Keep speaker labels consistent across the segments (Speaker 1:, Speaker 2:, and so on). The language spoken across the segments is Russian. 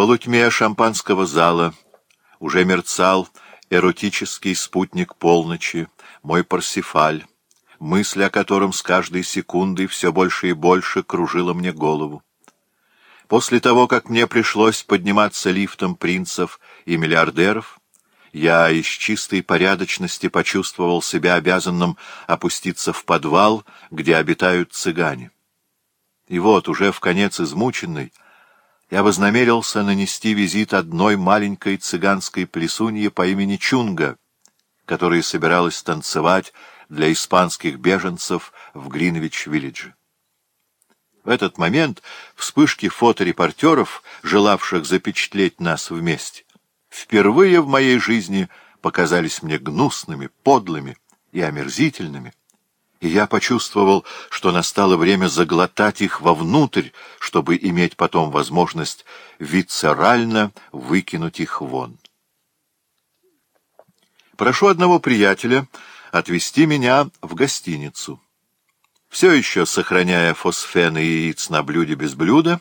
Speaker 1: полутьме шампанского зала уже мерцал эротический спутник полночи, мой Парсифаль, мысль о котором с каждой секундой все больше и больше кружила мне голову. После того, как мне пришлось подниматься лифтом принцев и миллиардеров, я из чистой порядочности почувствовал себя обязанным опуститься в подвал, где обитают цыгане. И вот, уже в конец измученный, я вознамерился нанести визит одной маленькой цыганской плесуньи по имени Чунга, которая собиралась танцевать для испанских беженцев в Гринвич-Виллидже. В этот момент вспышки фоторепортеров, желавших запечатлеть нас вместе, впервые в моей жизни показались мне гнусными, подлыми и омерзительными и я почувствовал, что настало время заглотать их вовнутрь, чтобы иметь потом возможность вицерально выкинуть их вон. Прошу одного приятеля отвезти меня в гостиницу. Все еще сохраняя фосфен и яиц на блюде без блюда,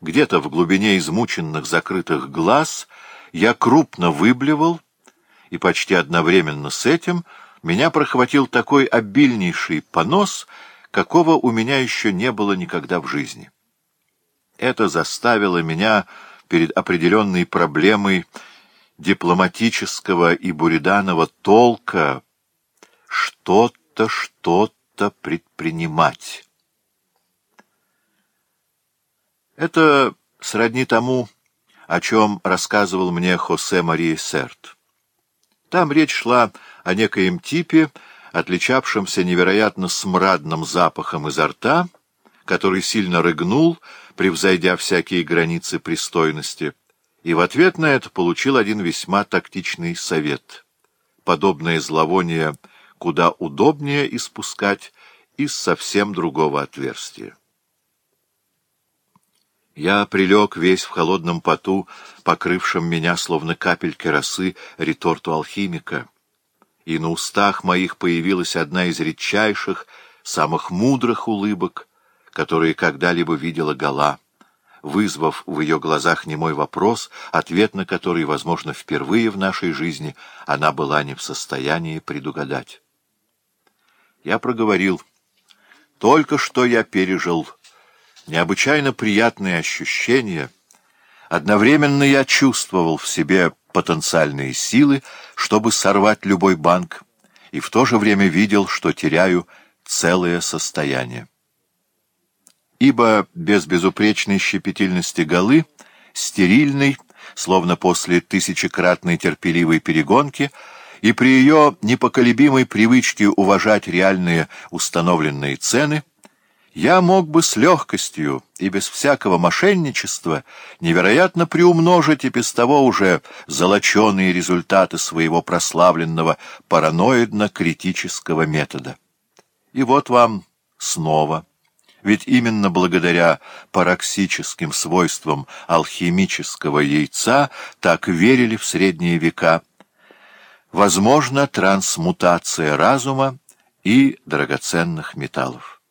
Speaker 1: где-то в глубине измученных закрытых глаз я крупно выблевал, и почти одновременно с этим — меня прохватил такой обильнейший понос, какого у меня еще не было никогда в жизни. Это заставило меня перед определенной проблемой дипломатического и буриданова толка что-то, что-то предпринимать. Это сродни тому, о чем рассказывал мне Хосе Мария Серт. Там речь шла о некоем типе, отличавшемся невероятно смрадным запахом изо рта, который сильно рыгнул, превзойдя всякие границы пристойности, и в ответ на это получил один весьма тактичный совет. Подобное зловоние куда удобнее испускать из совсем другого отверстия. Я прилег весь в холодном поту, покрывшем меня, словно капельки росы, реторту алхимика, и на устах моих появилась одна из редчайших, самых мудрых улыбок, которые когда-либо видела Гала, вызвав в ее глазах немой вопрос, ответ на который, возможно, впервые в нашей жизни она была не в состоянии предугадать. Я проговорил. «Только что я пережил...» Необычайно приятные ощущения. Одновременно я чувствовал в себе потенциальные силы, чтобы сорвать любой банк, и в то же время видел, что теряю целое состояние. Ибо без безупречной щепетильности голы, стерильной, словно после тысячекратной терпеливой перегонки, и при ее непоколебимой привычке уважать реальные установленные цены — я мог бы с легкостью и без всякого мошенничества невероятно приумножить и без того уже золоченые результаты своего прославленного параноидно-критического метода. И вот вам снова. Ведь именно благодаря пароксическим свойствам алхимического яйца так верили в средние века. Возможно, трансмутация разума и драгоценных металлов.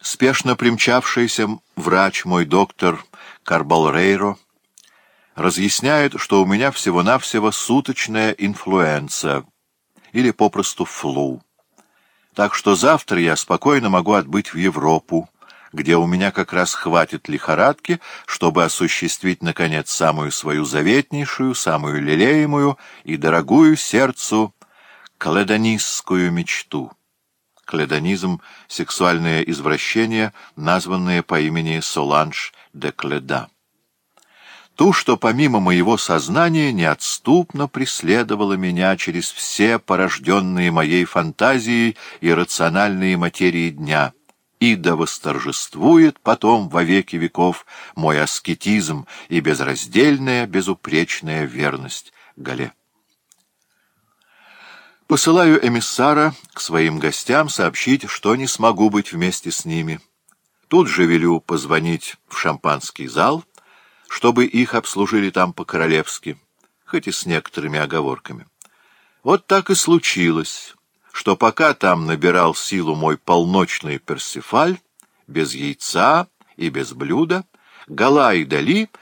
Speaker 1: Спешно примчавшийся врач, мой доктор Карбалрейро, разъясняет, что у меня всего-навсего суточная инфлюенция, или попросту флу. Так что завтра я спокойно могу отбыть в Европу, где у меня как раз хватит лихорадки, чтобы осуществить, наконец, самую свою заветнейшую, самую лелеемую и дорогую сердцу каледонистскую мечту кледонизм сексуальное извращение, названное по имени Соланж де Кледа. Ту, что помимо моего сознания неотступно преследовало меня через все порожденные моей фантазией и рациональные материи дня — и да восторжествует потом во веки веков мой аскетизм и безраздельная безупречная верность Гале. Посылаю эмиссара к своим гостям сообщить, что не смогу быть вместе с ними. Тут же велю позвонить в шампанский зал, чтобы их обслужили там по-королевски, хоть и с некоторыми оговорками. Вот так и случилось, что пока там набирал силу мой полночный персифаль, без яйца и без блюда, Гала и Дали